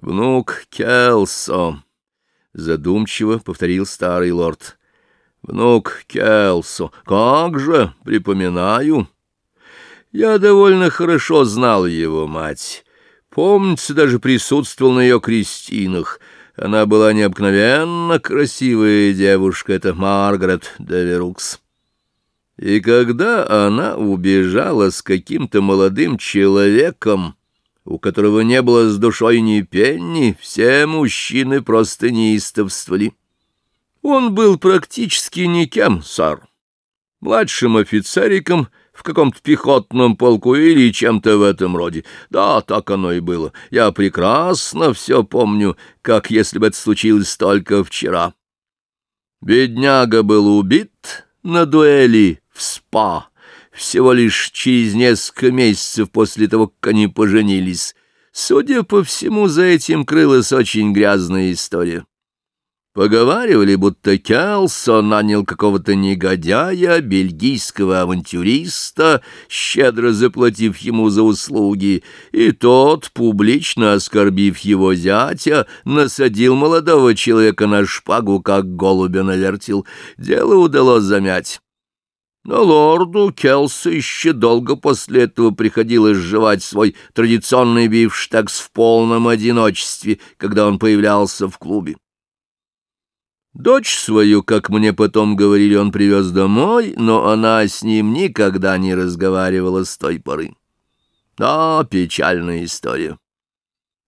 «Внук Келсо», — задумчиво повторил старый лорд. «Внук Келсо, как же, припоминаю. Я довольно хорошо знал его мать. Помнится, даже присутствовал на ее крестинах. Она была необыкновенно красивая девушка, это Маргарет Деверукс. И когда она убежала с каким-то молодым человеком, у которого не было с душой ни пенни, все мужчины просто неистовствовали. Он был практически никем, сэр. Младшим офицериком в каком-то пехотном полку или чем-то в этом роде. Да, так оно и было. Я прекрасно все помню, как если бы это случилось только вчера. Бедняга был убит на дуэли в СПА всего лишь через несколько месяцев после того, как они поженились. Судя по всему, за этим крылась очень грязная история. Поговаривали, будто Келсон нанял какого-то негодяя, бельгийского авантюриста, щедро заплатив ему за услуги, и тот, публично оскорбив его зятя, насадил молодого человека на шпагу, как голубя навертел. Дело удалось замять. Но лорду Келсу еще долго после этого приходилось жевать свой традиционный бифштекс в полном одиночестве, когда он появлялся в клубе. Дочь свою, как мне потом говорили, он привез домой, но она с ним никогда не разговаривала с той поры. Да, печальная история.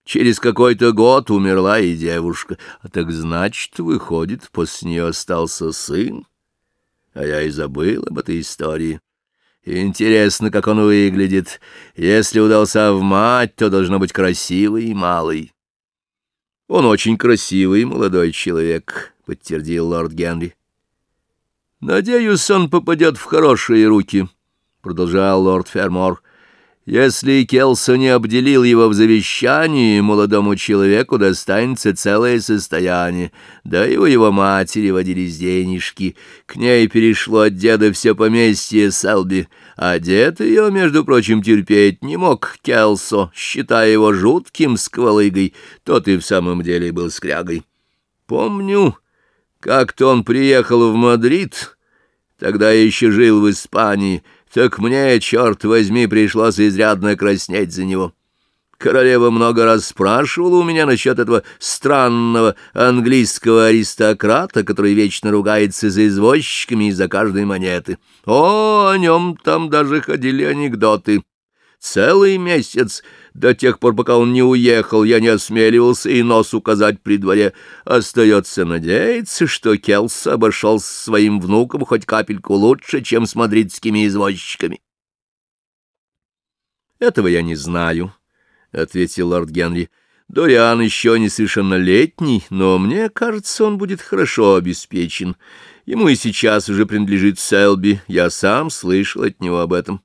Через какой-то год умерла и девушка, а так значит, выходит, после нее остался сын а я и забыл об этой истории. Интересно, как он выглядит. Если удался в мать, то должно быть красивый и малый. Он очень красивый молодой человек, — подтвердил лорд Генри. Надеюсь, он попадет в хорошие руки, — продолжал лорд Фермор. Если Келсо не обделил его в завещании, молодому человеку достанется целое состояние, да и у его матери водились денежки. К ней перешло от деда все поместье Селби, а дед ее, между прочим, терпеть не мог Келсо, считая его жутким сквалыгой, тот и в самом деле был скрягой. Помню, как-то он приехал в Мадрид, тогда еще жил в Испании, — так мне, черт возьми, пришлось изрядно краснеть за него. Королева много раз спрашивала у меня насчет этого странного английского аристократа, который вечно ругается за извозчиками из-за каждой монеты. О, о нем там даже ходили анекдоты. Целый месяц, до тех пор, пока он не уехал, я не осмеливался и нос указать при дворе. Остается надеяться, что Келс обошел с своим внуком хоть капельку лучше, чем с мадридскими извозчиками. — Этого я не знаю, — ответил лорд Генри. — Дориан еще несовершеннолетний, но мне кажется, он будет хорошо обеспечен. Ему и сейчас уже принадлежит Селби, я сам слышал от него об этом.